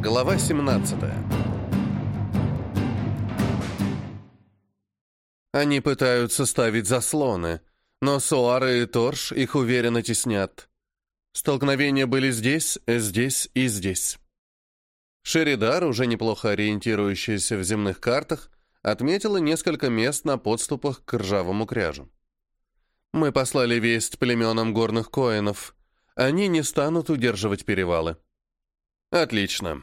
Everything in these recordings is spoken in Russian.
Глава 17 Они пытаются ставить заслоны, но Суара и Торш их уверенно теснят. Столкновения были здесь, здесь и здесь. Шеридар, уже неплохо ориентирующийся в земных картах, отметила несколько мест на подступах к ржавому кряжу. Мы послали весть племенам горных коинов. Они не станут удерживать перевалы. Отлично,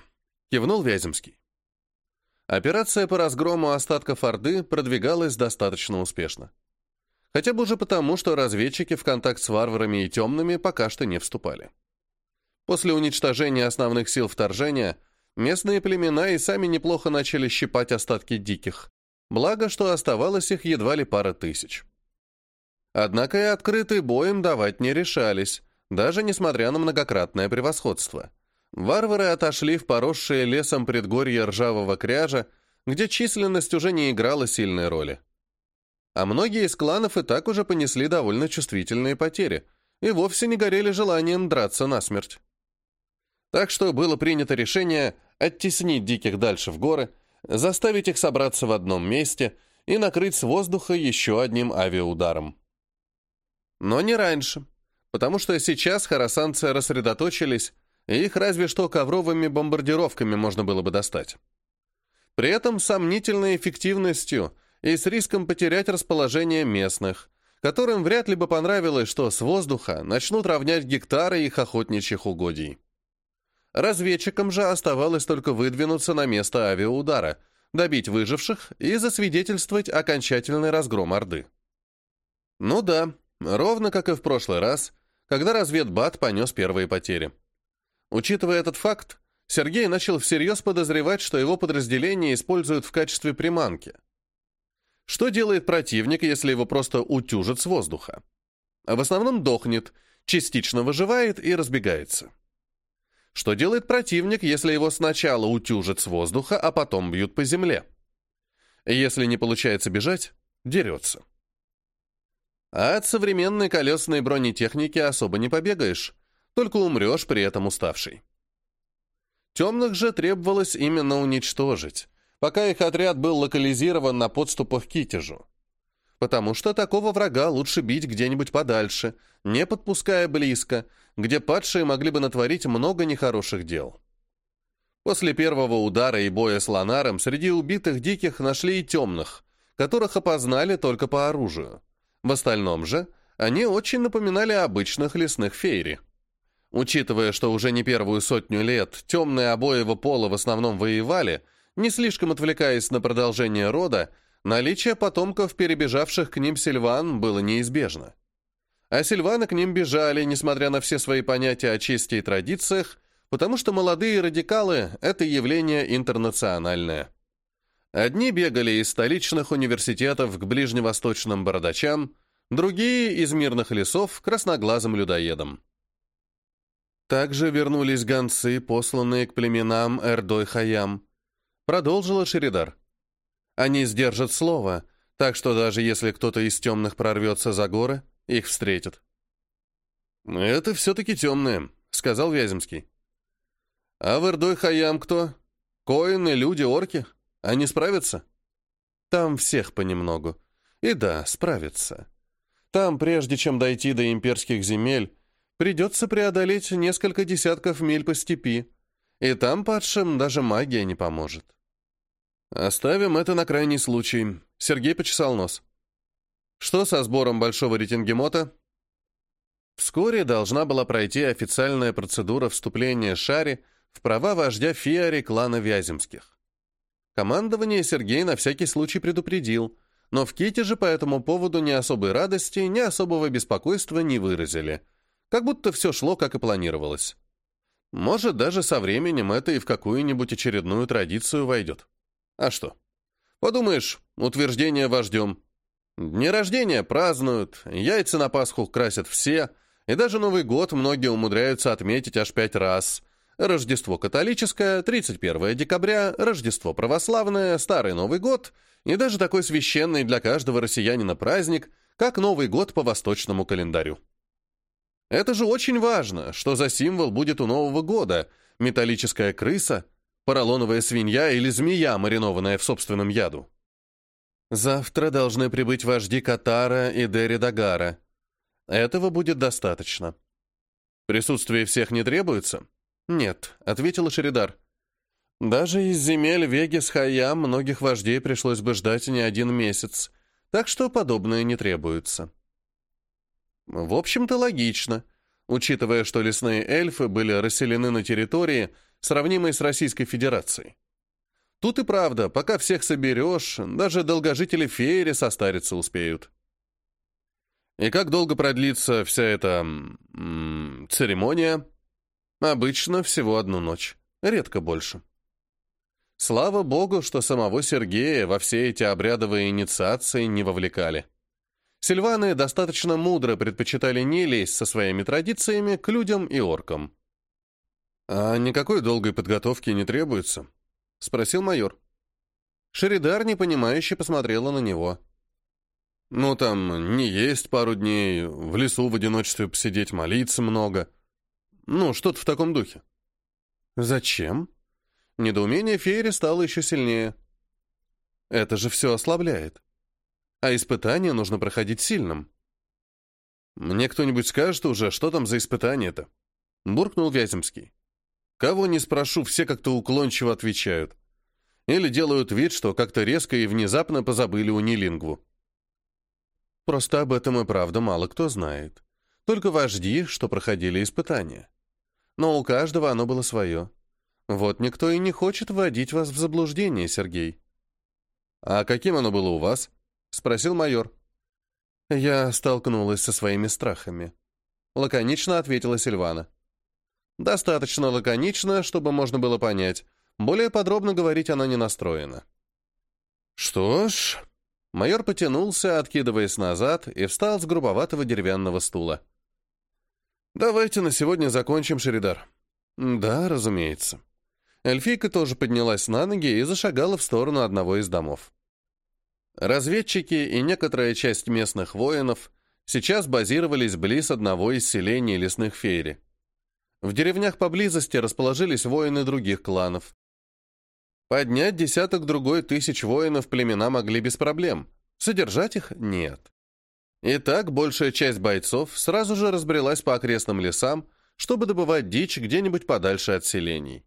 кивнул Вяземский. Операция по разгрому остатков Орды продвигалась достаточно успешно. Хотя бы уже потому, что разведчики в контакт с варварами и темными пока что не вступали. После уничтожения основных сил вторжения местные племена и сами неплохо начали щипать остатки диких, благо, что оставалось их едва ли пара тысяч. Однако и открытый бой им давать не решались, даже несмотря на многократное превосходство. Варвары отошли в поросшие лесом предгорье ржавого кряжа, где численность уже не играла сильной роли. А многие из кланов и так уже понесли довольно чувствительные потери и вовсе не горели желанием драться насмерть. Так что было принято решение оттеснить диких дальше в горы, заставить их собраться в одном месте и накрыть с воздуха еще одним авиаударом. Но не раньше, потому что сейчас харасанцы рассредоточились, их разве что ковровыми бомбардировками можно было бы достать. При этом сомнительной эффективностью и с риском потерять расположение местных, которым вряд ли бы понравилось, что с воздуха начнут равнять гектары их охотничьих угодий. Разведчикам же оставалось только выдвинуться на место авиаудара, добить выживших и засвидетельствовать окончательный разгром Орды. Ну да, Ровно как и в прошлый раз, когда разведбат понес первые потери. Учитывая этот факт, Сергей начал всерьез подозревать, что его подразделение используют в качестве приманки. Что делает противник, если его просто утюжат с воздуха? В основном дохнет, частично выживает и разбегается. Что делает противник, если его сначала утюжат с воздуха, а потом бьют по земле? Если не получается бежать, дерется. А от современной колесной бронетехники особо не побегаешь, только умрешь при этом уставший. Темных же требовалось именно уничтожить, пока их отряд был локализирован на подступах к Китежу. Потому что такого врага лучше бить где-нибудь подальше, не подпуская близко, где падшие могли бы натворить много нехороших дел. После первого удара и боя с Ланаром среди убитых диких нашли и темных, которых опознали только по оружию. В остальном же они очень напоминали обычных лесных фейри. Учитывая, что уже не первую сотню лет темные обоего пола в основном воевали, не слишком отвлекаясь на продолжение рода, наличие потомков, перебежавших к ним сильван, было неизбежно. А сильваны к ним бежали, несмотря на все свои понятия о чести и традициях, потому что молодые радикалы – это явление интернациональное. Одни бегали из столичных университетов к ближневосточным бородачам, другие — из мирных лесов к красноглазым людоедам. Также вернулись гонцы, посланные к племенам Эрдой-Хаям. Продолжила Шеридар. Они сдержат слово, так что даже если кто-то из темных прорвется за горы, их встретят. «Это все-таки темные», — сказал Вяземский. «А в Эрдой-Хаям кто? Коины, люди, орки?» Они справятся? Там всех понемногу. И да, справятся. Там, прежде чем дойти до имперских земель, придется преодолеть несколько десятков миль по степи. И там падшим даже магия не поможет. Оставим это на крайний случай. Сергей почесал нос. Что со сбором большого ретингемота? Вскоре должна была пройти официальная процедура вступления Шари в права вождя Фиари клана Вяземских. Командование Сергей на всякий случай предупредил, но в Ките же по этому поводу ни особой радости, ни особого беспокойства не выразили. Как будто все шло, как и планировалось. Может, даже со временем это и в какую-нибудь очередную традицию войдет. А что? Подумаешь, утверждение вождем. Дни рождения празднуют, яйца на Пасху красят все, и даже Новый год многие умудряются отметить аж пять раз – Рождество католическое, 31 декабря, Рождество православное, Старый Новый год и даже такой священный для каждого россиянина праздник, как Новый год по восточному календарю. Это же очень важно, что за символ будет у Нового года, металлическая крыса Поролоновая свинья или змея, маринованная в собственном яду? Завтра должны прибыть вожди Катара и Дери Дагара. Этого будет достаточно. Присутствие всех не требуется? Нет, ответил Шеридар. Даже из земель Вегис Хаям многих вождей пришлось бы ждать не один месяц, так что подобное не требуется. В общем-то, логично, учитывая, что лесные эльфы были расселены на территории, сравнимой с Российской Федерацией. Тут и правда, пока всех соберешь, даже долгожители Феери состариться успеют. И как долго продлится вся эта... Церемония? Обычно всего одну ночь, редко больше. Слава богу, что самого Сергея во все эти обрядовые инициации не вовлекали. Сильваны достаточно мудро предпочитали не лезть со своими традициями к людям и оркам. «А никакой долгой подготовки не требуется?» — спросил майор. Шеридар непонимающе посмотрела на него. «Ну, там, не есть пару дней, в лесу в одиночестве посидеть, молиться много. Ну, что-то в таком духе». «Зачем?» Недоумение Фейри стало еще сильнее. «Это же все ослабляет а испытание нужно проходить сильным. «Мне кто-нибудь скажет уже, что там за испытание-то?» — буркнул Вяземский. «Кого не спрошу, все как-то уклончиво отвечают. Или делают вид, что как-то резко и внезапно позабыли унилингву. Просто об этом и правда мало кто знает. Только вожди, что проходили испытания. Но у каждого оно было свое. Вот никто и не хочет вводить вас в заблуждение, Сергей. А каким оно было у вас? Спросил майор. Я столкнулась со своими страхами. Лаконично ответила Сильвана. Достаточно лаконично, чтобы можно было понять. Более подробно говорить она не настроена. Что ж, майор потянулся, откидываясь назад, и встал с грубоватого деревянного стула. Давайте на сегодня закончим, Шеридар. Да, разумеется. Эльфийка тоже поднялась на ноги и зашагала в сторону одного из домов. Разведчики и некоторая часть местных воинов сейчас базировались близ одного из селений лесных фейри. В деревнях поблизости расположились воины других кланов. Поднять десяток-другой тысяч воинов племена могли без проблем. Содержать их — нет. Итак, большая часть бойцов сразу же разбрелась по окрестным лесам, чтобы добывать дичь где-нибудь подальше от селений.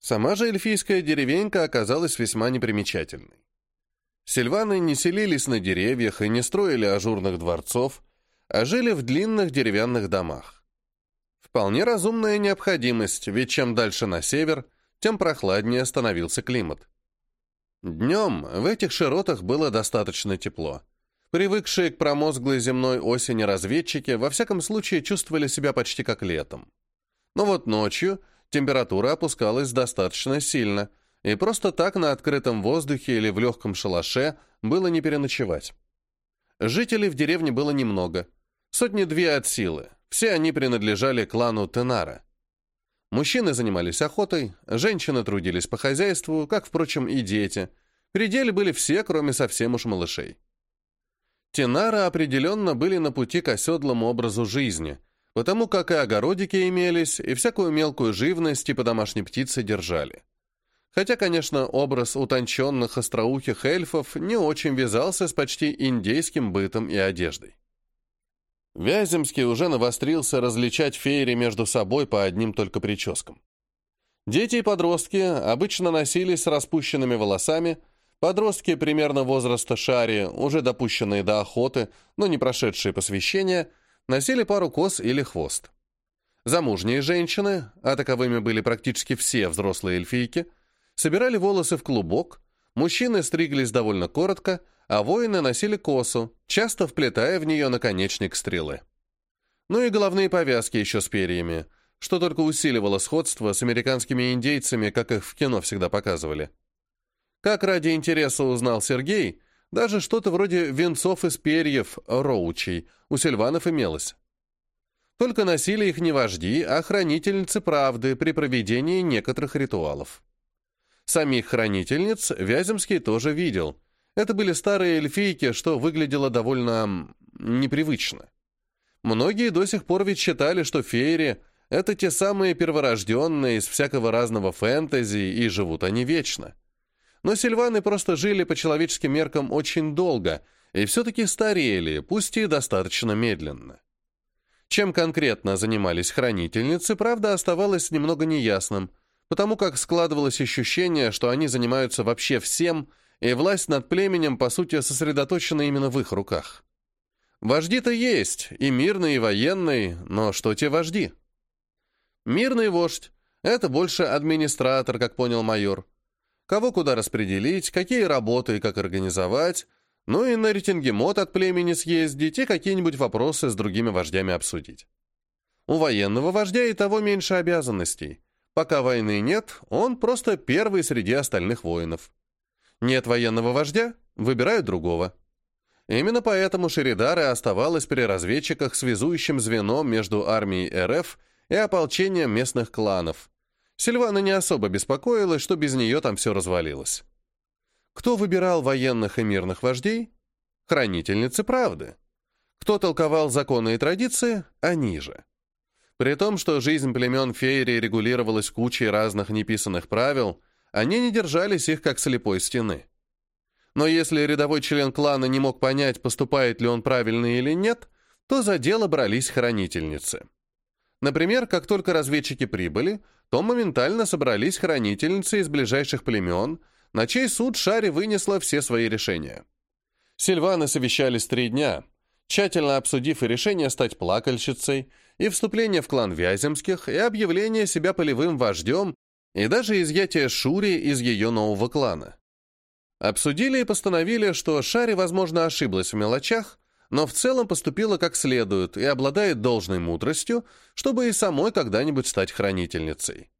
Сама же эльфийская деревенька оказалась весьма непримечательной. Сильваны не селились на деревьях и не строили ажурных дворцов, а жили в длинных деревянных домах. Вполне разумная необходимость, ведь чем дальше на север, тем прохладнее становился климат. Днем в этих широтах было достаточно тепло. Привыкшие к промозглой земной осени разведчики во всяком случае чувствовали себя почти как летом. Но вот ночью температура опускалась достаточно сильно, и просто так на открытом воздухе или в легком шалаше было не переночевать. Жителей в деревне было немного, сотни-две от силы, все они принадлежали клану Тенара. Мужчины занимались охотой, женщины трудились по хозяйству, как, впрочем, и дети. Пределе были все, кроме совсем уж малышей. Тенара определенно были на пути к оседлому образу жизни, потому как и огородики имелись, и всякую мелкую живность типа домашней птицы держали. Хотя, конечно, образ утонченных остроухих эльфов не очень вязался с почти индейским бытом и одеждой. Вяземский уже навострился различать феери между собой по одним только прическам. Дети и подростки обычно носились с распущенными волосами, подростки примерно возраста Шари, уже допущенные до охоты, но не прошедшие посвящения, носили пару кос или хвост. Замужние женщины, а таковыми были практически все взрослые эльфийки, собирали волосы в клубок, мужчины стриглись довольно коротко, а воины носили косу, часто вплетая в нее наконечник стрелы. Ну и головные повязки еще с перьями, что только усиливало сходство с американскими индейцами, как их в кино всегда показывали. Как ради интереса узнал Сергей, даже что-то вроде венцов из перьев, роучей, у сильванов имелось. Только носили их не вожди, а хранительницы правды при проведении некоторых ритуалов. Самих хранительниц Вяземский тоже видел. Это были старые эльфийки, что выглядело довольно непривычно. Многие до сих пор ведь считали, что феери это те самые перворожденные из всякого разного фэнтези, и живут они вечно. Но сильваны просто жили по человеческим меркам очень долго, и все-таки старели, пусть и достаточно медленно. Чем конкретно занимались хранительницы, правда, оставалось немного неясным, потому как складывалось ощущение, что они занимаются вообще всем, и власть над племенем, по сути, сосредоточена именно в их руках. Вожди-то есть, и мирный, и военный, но что те вожди? Мирный вождь — это больше администратор, как понял майор. Кого куда распределить, какие работы и как организовать, ну и на ретингемот от племени съездить и какие-нибудь вопросы с другими вождями обсудить. У военного вождя и того меньше обязанностей. Пока войны нет, он просто первый среди остальных воинов. Нет военного вождя — выбирают другого. Именно поэтому Шеридары оставалась при разведчиках связующим звеном между армией РФ и ополчением местных кланов. Сильвана не особо беспокоилась, что без нее там все развалилось. Кто выбирал военных и мирных вождей? Хранительницы правды. Кто толковал законы и традиции? Они же. При том, что жизнь племен Фейри регулировалась кучей разных неписанных правил, они не держались их как слепой стены. Но если рядовой член клана не мог понять, поступает ли он правильно или нет, то за дело брались хранительницы. Например, как только разведчики прибыли, то моментально собрались хранительницы из ближайших племен, на чей суд Шари вынесла все свои решения. Сильваны совещались три дня, тщательно обсудив и решение стать плакальщицей, и вступление в клан Вяземских, и объявление себя полевым вождем, и даже изъятие Шури из ее нового клана. Обсудили и постановили, что Шари, возможно, ошиблась в мелочах, но в целом поступила как следует и обладает должной мудростью, чтобы и самой когда-нибудь стать хранительницей.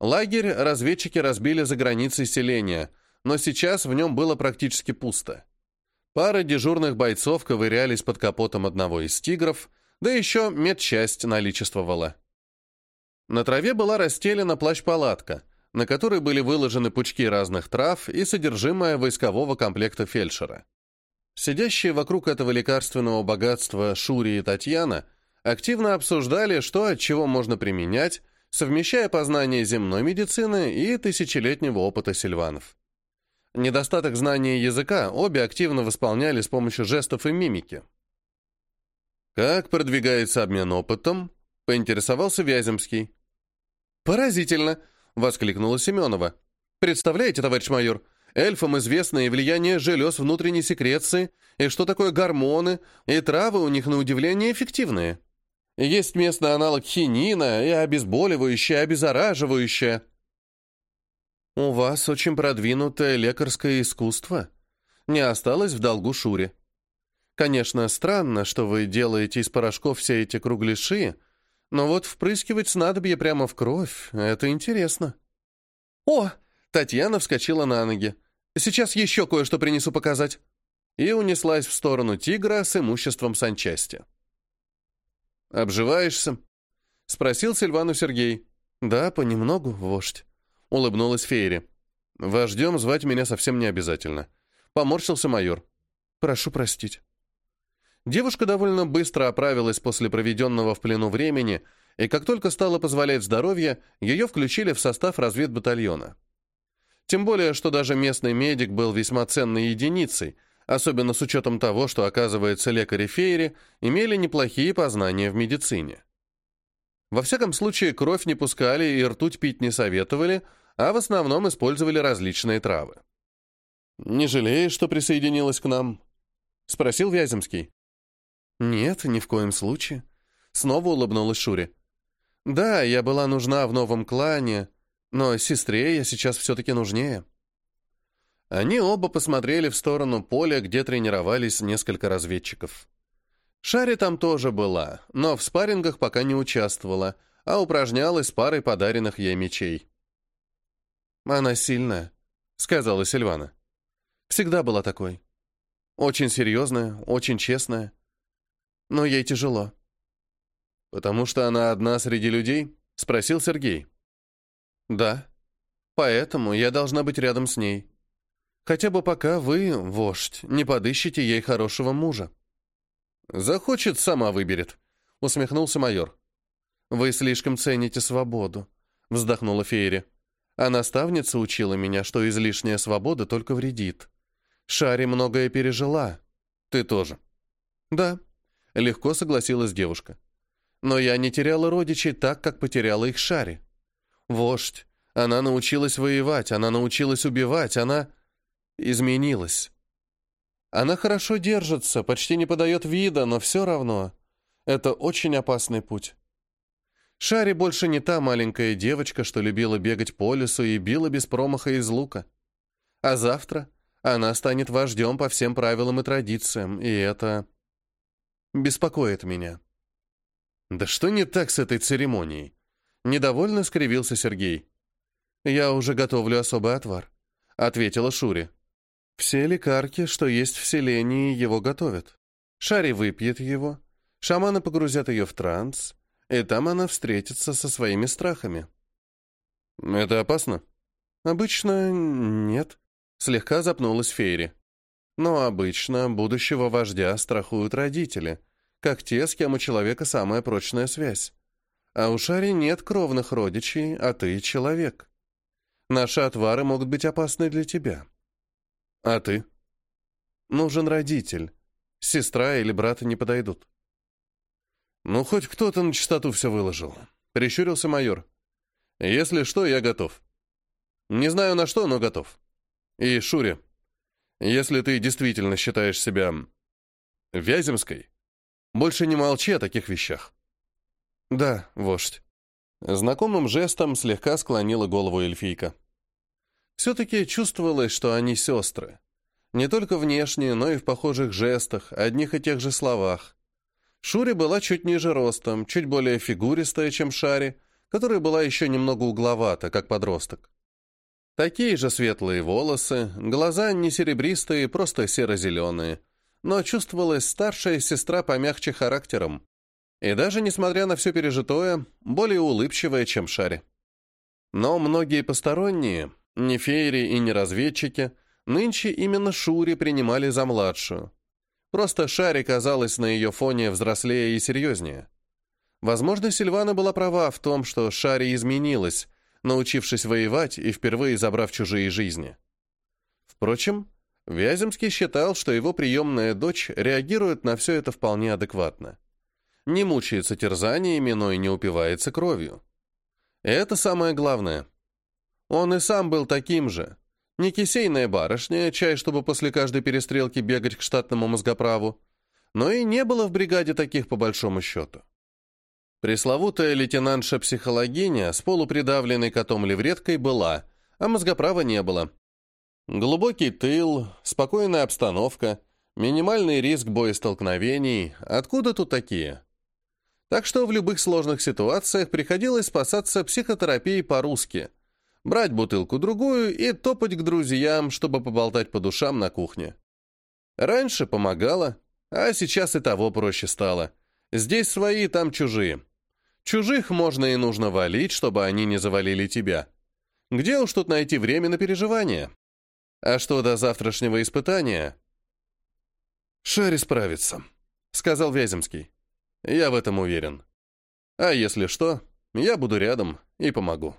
Лагерь разведчики разбили за границей селения, но сейчас в нем было практически пусто. Пара дежурных бойцов ковырялись под капотом одного из тигров, да еще медчасть наличествовала. На траве была расстелена плащ-палатка, на которой были выложены пучки разных трав и содержимое войскового комплекта фельдшера. Сидящие вокруг этого лекарственного богатства Шури и Татьяна активно обсуждали, что от чего можно применять, совмещая познание земной медицины и тысячелетнего опыта сильванов. Недостаток знания языка обе активно восполняли с помощью жестов и мимики. «Как продвигается обмен опытом?» — поинтересовался Вяземский. «Поразительно!» — воскликнула Семенова. «Представляете, товарищ майор, Эльфам известно и влияние желез внутренней секреции, и что такое гормоны, и травы у них на удивление эффективные. Есть местный аналог хинина и обезболивающее, обеззараживающее. У вас очень продвинутое лекарское искусство. Не осталось в долгу Шуре. Конечно, странно, что вы делаете из порошков все эти кругляши, но вот впрыскивать снадобье прямо в кровь — это интересно. О! Татьяна вскочила на ноги. Сейчас еще кое-что принесу показать». И унеслась в сторону тигра с имуществом санчасти. «Обживаешься?» — спросил Сильвану Сергей. «Да, понемногу, вождь», — улыбнулась Фейри. «Вождем звать меня совсем не обязательно». Поморщился майор. «Прошу простить». Девушка довольно быстро оправилась после проведенного в плену времени, и как только стало позволять здоровье, ее включили в состав разведбатальона. Тем более, что даже местный медик был весьма ценной единицей, особенно с учетом того, что, оказывается, лекари Фейри имели неплохие познания в медицине. Во всяком случае, кровь не пускали и ртуть пить не советовали, а в основном использовали различные травы. «Не жалеешь, что присоединилась к нам?» — спросил Вяземский. «Нет, ни в коем случае», — снова улыбнулась Шури. «Да, я была нужна в новом клане, но сестре я сейчас все-таки нужнее. Они оба посмотрели в сторону поля, где тренировались несколько разведчиков. Шари там тоже была, но в спаррингах пока не участвовала, а упражнялась парой подаренных ей мечей. «Она сильная», — сказала Сильвана. «Всегда была такой. Очень серьезная, очень честная. Но ей тяжело». «Потому что она одна среди людей?» — спросил Сергей. Да. Поэтому я должна быть рядом с ней. Хотя бы пока вы, вождь, не подыщете ей хорошего мужа. Захочет, сама выберет, усмехнулся майор. «Вы слишком цените свободу», — вздохнула Фейри. «А наставница учила меня, что излишняя свобода только вредит. Шари многое пережила. Ты тоже». «Да», — легко согласилась девушка. «Но я не теряла родичей так, как потеряла их Шари. Вождь. Она научилась воевать, она научилась убивать, она изменилась. Она хорошо держится, почти не подает вида, но все равно. Это очень опасный путь. Шари больше не та маленькая девочка, что любила бегать по лесу и била без промаха из лука. А завтра она станет вождем по всем правилам и традициям, и это беспокоит меня. Да что не так с этой церемонией? Недовольно скривился Сергей. «Я уже готовлю особый отвар», — ответила Шури. Все лекарки, что есть в селении, его готовят. Шари выпьет его, шаманы погрузят ее в транс, и там она встретится со своими страхами. «Это опасно?» «Обычно нет», — слегка запнулась Фейри. «Но обычно будущего вождя страхуют родители, как те, с кем у человека самая прочная связь. А у Шари нет кровных родичей, а ты человек. Наши отвары могут быть опасны для тебя. А ты? Нужен родитель. Сестра или брата не подойдут. Ну, хоть кто-то на чистоту все выложил. Прищурился майор. Если что, я готов. Не знаю на что, но готов. И, Шури, если ты действительно считаешь себя Вяземской, больше не молчи о таких вещах. Да, вождь. Знакомым жестом слегка склонила голову эльфийка. Все-таки чувствовалось, что они сестры. Не только внешне, но и в похожих жестах, одних и тех же словах. Шури была чуть ниже ростом, чуть более фигуристая, чем Шари, которая была еще немного угловата, как подросток. Такие же светлые волосы, глаза не серебристые, просто серо-зеленые, но чувствовалась старшая сестра помягче характером. И даже несмотря на все пережитое, более улыбчивая, чем Шари. Но многие посторонние, ни феери и ни разведчики, нынче именно Шури принимали за младшую. Просто Шари казалась на ее фоне взрослее и серьезнее. Возможно, Сильвана была права в том, что Шари изменилась, научившись воевать и впервые забрав чужие жизни. Впрочем, Вяземский считал, что его приемная дочь реагирует на все это вполне адекватно. Не мучается терзаниями, но и не упивается кровью. Это самое главное. Он и сам был таким же. Не кисейная барышня, чай, чтобы после каждой перестрелки бегать к штатному мозгоправу, но и не было в бригаде таких по большому счету. Пресловутая лейтенантша-психологиня с полупридавленной котом-левреткой была, а мозгоправа не было. Глубокий тыл, спокойная обстановка, минимальный риск боестолкновений. Откуда тут такие? Так что в любых сложных ситуациях приходилось спасаться психотерапией по-русски – брать бутылку-другую и топать к друзьям, чтобы поболтать по душам на кухне. Раньше помогало, а сейчас и того проще стало. Здесь свои, там чужие. Чужих можно и нужно валить, чтобы они не завалили тебя. Где уж тут найти время на переживания? А что до завтрашнего испытания? «Шари справится», — сказал Вяземский. «Я в этом уверен. А если что, я буду рядом и помогу».